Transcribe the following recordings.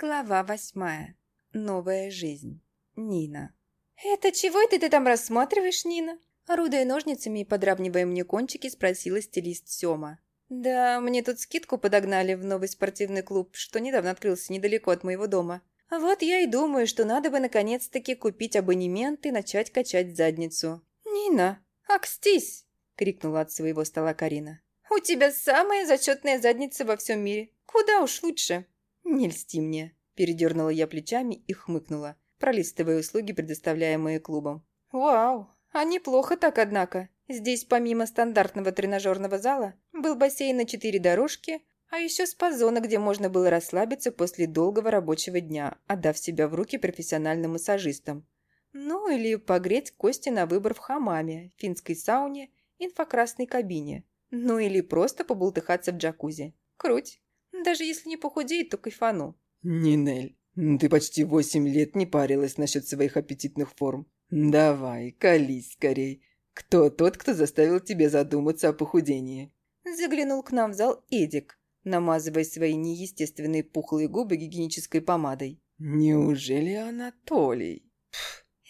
Глава восьмая. Новая жизнь. Нина. «Это чего это ты там рассматриваешь, Нина?» Орудуя ножницами и подравнивая мне кончики, спросила стилист Сёма. «Да, мне тут скидку подогнали в новый спортивный клуб, что недавно открылся недалеко от моего дома. Вот я и думаю, что надо бы наконец-таки купить абонемент и начать качать задницу». «Нина, акстись!» – крикнула от своего стола Карина. «У тебя самая зачетная задница во всем мире. Куда уж лучше!» «Не льсти мне», – передернула я плечами и хмыкнула, пролистывая услуги, предоставляемые клубом. «Вау, а неплохо так, однако. Здесь помимо стандартного тренажерного зала был бассейн на четыре дорожки, а еще спа-зона, где можно было расслабиться после долгого рабочего дня, отдав себя в руки профессиональным массажистам. Ну или погреть кости на выбор в хамаме, финской сауне, инфокрасной кабине. Ну или просто побултыхаться в джакузи. Круть. Даже если не похудеет, то кайфану. Нинель, ты почти восемь лет не парилась насчет своих аппетитных форм. Давай, колись скорей. Кто тот, кто заставил тебя задуматься о похудении? Заглянул к нам в зал Эдик, намазывая свои неестественные пухлые губы гигиенической помадой. Неужели Анатолий?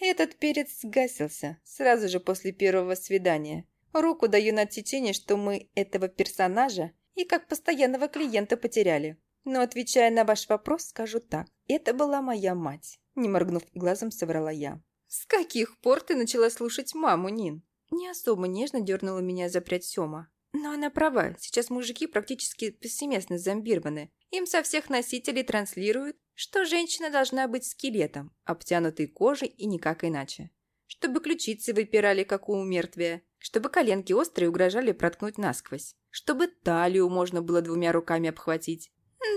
Этот перец сгасился сразу же после первого свидания. Руку даю на отсечение, что мы этого персонажа и как постоянного клиента потеряли. Но отвечая на ваш вопрос, скажу так. Это была моя мать. Не моргнув глазом, соврала я. «С каких пор ты начала слушать маму, Нин?» Не особо нежно дернула меня за прядь Сёма. Но она права, сейчас мужики практически повсеместно зомбированы. Им со всех носителей транслируют, что женщина должна быть скелетом, обтянутой кожей и никак иначе. Чтобы ключицы выпирали, как у мертвия, чтобы коленки острые угрожали проткнуть насквозь, чтобы талию можно было двумя руками обхватить.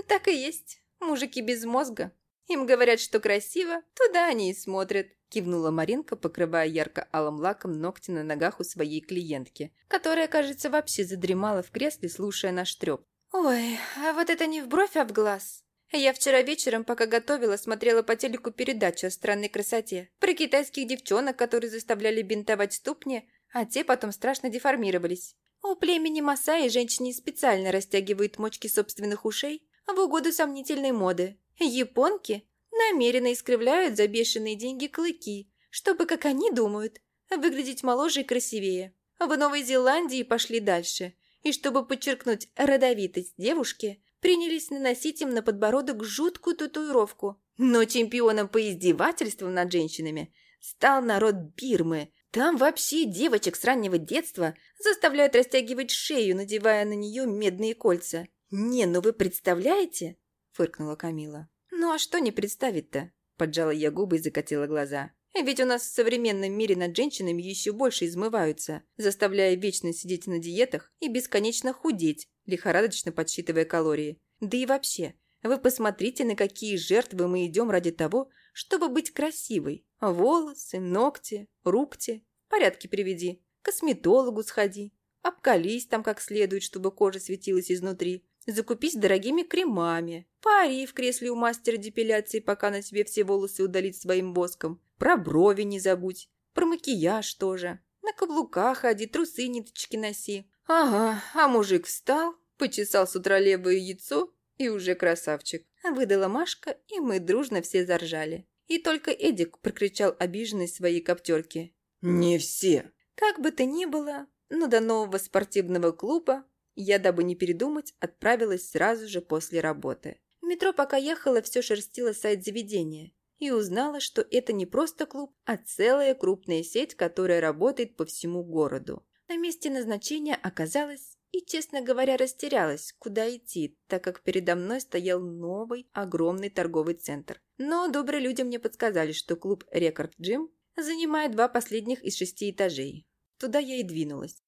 Так и есть. Мужики без мозга. Им говорят, что красиво, туда они и смотрят. Кивнула Маринка, покрывая ярко-алым лаком ногти на ногах у своей клиентки, которая, кажется, вообще задремала в кресле, слушая наш треп. «Ой, а вот это не в бровь, а в глаз. Я вчера вечером, пока готовила, смотрела по телеку передачу о странной красоте. Про китайских девчонок, которые заставляли бинтовать ступни, а те потом страшно деформировались. У племени Масаи женщине специально растягивают мочки собственных ушей в угоду сомнительной моды. Японки намеренно искривляют за бешеные деньги клыки, чтобы, как они думают, выглядеть моложе и красивее. В Новой Зеландии пошли дальше, и чтобы подчеркнуть родовитость девушки, принялись наносить им на подбородок жуткую татуировку. Но чемпионом по издевательствам над женщинами стал народ Бирмы. Там вообще девочек с раннего детства заставляют растягивать шею, надевая на нее медные кольца. «Не, ну вы представляете?» – фыркнула Камила. «Ну а что не представить-то?» – поджала я губы и закатила глаза. «Ведь у нас в современном мире над женщинами еще больше измываются, заставляя вечно сидеть на диетах и бесконечно худеть, лихорадочно подсчитывая калории. Да и вообще, вы посмотрите, на какие жертвы мы идем ради того, чтобы быть красивой. Волосы, ногти, рукти. В порядке приведи. К косметологу сходи. Обкались там как следует, чтобы кожа светилась изнутри. Закупись дорогими кремами. Пари в кресле у мастера депиляции, пока на тебе все волосы удалить своим воском. Про брови не забудь. Про макияж тоже. На каблуках ходи, трусы ниточки носи. Ага, а мужик встал, почесал с утра левое яйцо и уже красавчик. Выдала Машка, и мы дружно все заржали. И только Эдик прокричал обиженный своей коптерке. «Не все!» Как бы то ни было, но до нового спортивного клуба я, дабы не передумать, отправилась сразу же после работы. В метро пока ехала, все шерстила сайт заведения и узнала, что это не просто клуб, а целая крупная сеть, которая работает по всему городу. На месте назначения оказалась и, честно говоря, растерялась, куда идти, так как передо мной стоял новый огромный торговый центр. Но добрые люди мне подсказали, что клуб «Рекорд Джим» занимает два последних из шести этажей. Туда я и двинулась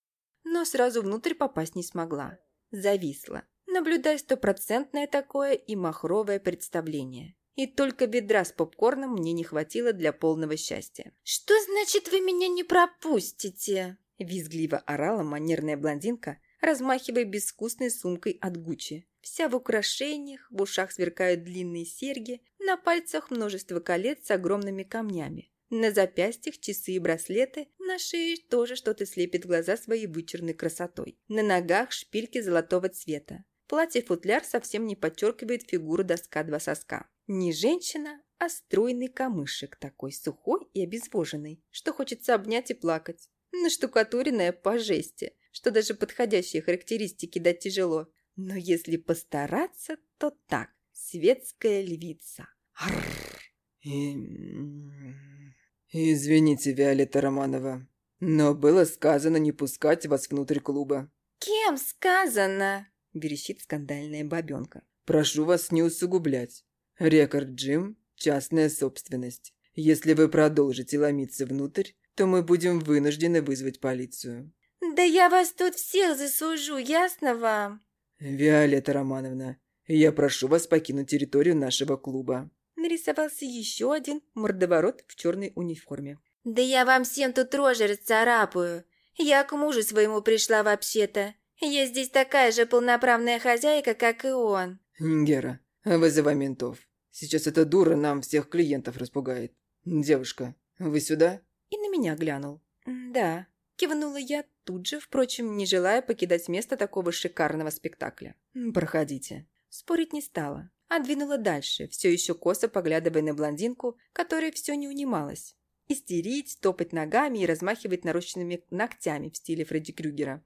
но сразу внутрь попасть не смогла. Зависла, наблюдая стопроцентное такое и махровое представление. И только бедра с попкорном мне не хватило для полного счастья. «Что значит вы меня не пропустите?» Визгливо орала манерная блондинка, размахивая безвкусной сумкой от Гуччи. Вся в украшениях, в ушах сверкают длинные серьги, на пальцах множество колец с огромными камнями. На запястьях часы и браслеты, на шее тоже что-то слепит глаза своей вычурной красотой. На ногах шпильки золотого цвета. Платье-футляр совсем не подчеркивает фигуру доска два соска. Не женщина, а стройный камышек такой сухой и обезвоженный, что хочется обнять и плакать. Наштукатуренная по жести, что даже подходящие характеристики дать тяжело. Но если постараться, то так. Светская львица. И... Извините, Виолетта Романова, но было сказано не пускать вас внутрь клуба. «Кем сказано?» – верещит скандальная бабенка. «Прошу вас не усугублять. Рекорд Джим – частная собственность. Если вы продолжите ломиться внутрь, то мы будем вынуждены вызвать полицию». «Да я вас тут всех засужу, ясно вам?» «Виолетта Романовна, я прошу вас покинуть территорию нашего клуба». Нарисовался еще один мордоворот в черной униформе. «Да я вам всем тут рожи расцарапаю. Я к мужу своему пришла вообще-то. Я здесь такая же полноправная хозяйка, как и он». «Гера, вызывай ментов. Сейчас эта дура нам всех клиентов распугает. Девушка, вы сюда?» И на меня глянул. «Да». Кивнула я тут же, впрочем, не желая покидать место такого шикарного спектакля. «Проходите». Спорить не стала, а двинула дальше, все еще косо поглядывая на блондинку, которая все не унималась. Истерить, топать ногами и размахивать нарощенными ногтями в стиле Фредди Крюгера.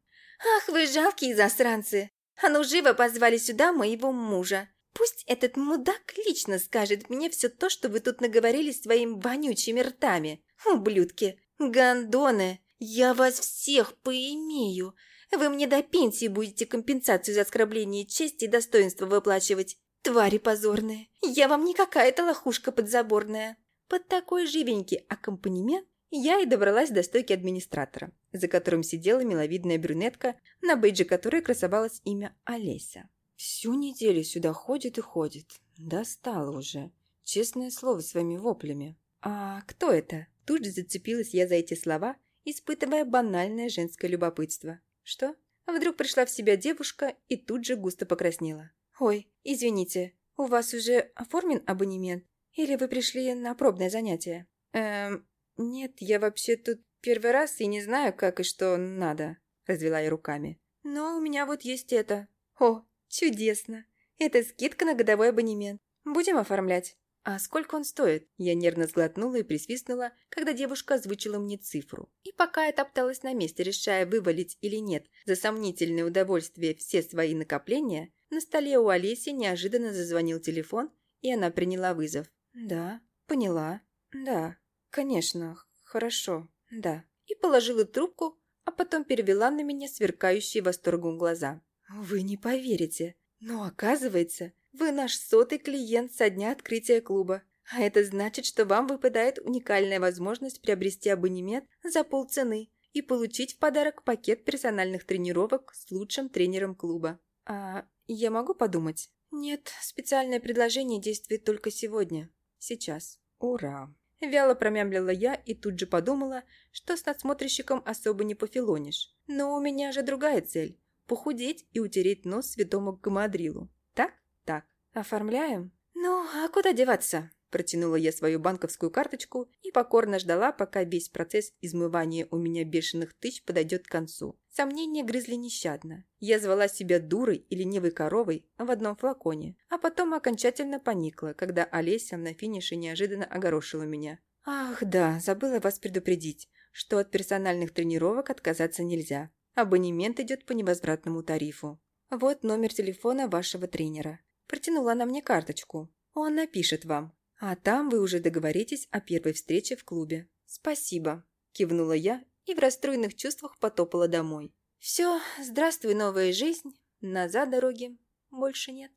«Ах вы жалкие засранцы! А ну живо позвали сюда моего мужа! Пусть этот мудак лично скажет мне все то, что вы тут наговорили своими вонючими ртами. Ублюдки! Гондоны! Я вас всех поимею! Вы мне до пенсии будете компенсацию за оскорбление чести и достоинства выплачивать. Твари позорные, я вам не какая-то лохушка подзаборная». Под такой живенький аккомпанемент я и добралась до стойки администратора, за которым сидела миловидная брюнетка, на бейджи которой красовалось имя Олеся. Всю неделю сюда ходит и ходит. Достала уже. Честное слово своими воплями. «А кто это?» Тут же зацепилась я за эти слова, испытывая банальное женское любопытство. «Что?» Вдруг пришла в себя девушка и тут же густо покраснела. «Ой, извините, у вас уже оформлен абонемент? Или вы пришли на пробное занятие?» «Эм, нет, я вообще тут первый раз и не знаю, как и что надо», – развела я руками. «Но у меня вот есть это». «О, чудесно! Это скидка на годовой абонемент. Будем оформлять?» «А сколько он стоит?» Я нервно сглотнула и присвистнула, когда девушка озвучила мне цифру. И пока я топталась на месте, решая, вывалить или нет за сомнительное удовольствие все свои накопления, на столе у Олеси неожиданно зазвонил телефон, и она приняла вызов. «Да, поняла. Да, конечно, хорошо, да». И положила трубку, а потом перевела на меня сверкающие восторгом глаза. «Вы не поверите, но оказывается, вы наш сотый клиент со дня открытия клуба. А это значит, что вам выпадает уникальная возможность приобрести абонемент за полцены и получить в подарок пакет персональных тренировок с лучшим тренером клуба. А я могу подумать? Нет, специальное предложение действует только сегодня. Сейчас. Ура! Вяло промямлила я и тут же подумала, что с надсмотрщиком особо не пофилонишь. Но у меня же другая цель – похудеть и утереть нос святому гамадрилу. Оформляем? Ну, а куда деваться? Протянула я свою банковскую карточку и покорно ждала, пока весь процесс измывания у меня бешеных тысяч подойдет к концу. Сомнения грызли нещадно. Я звала себя дурой и ленивой коровой в одном флаконе, а потом окончательно поникла, когда Олеся на финише неожиданно огорошила меня. «Ах, да, забыла вас предупредить, что от персональных тренировок отказаться нельзя. Абонемент идет по невозвратному тарифу. Вот номер телефона вашего тренера». Протянула она мне карточку. «Он напишет вам, а там вы уже договоритесь о первой встрече в клубе. Спасибо, кивнула я и в расстроенных чувствах потопала домой. Все, здравствуй, новая жизнь. Назад дороги больше нет.